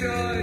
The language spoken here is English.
joy.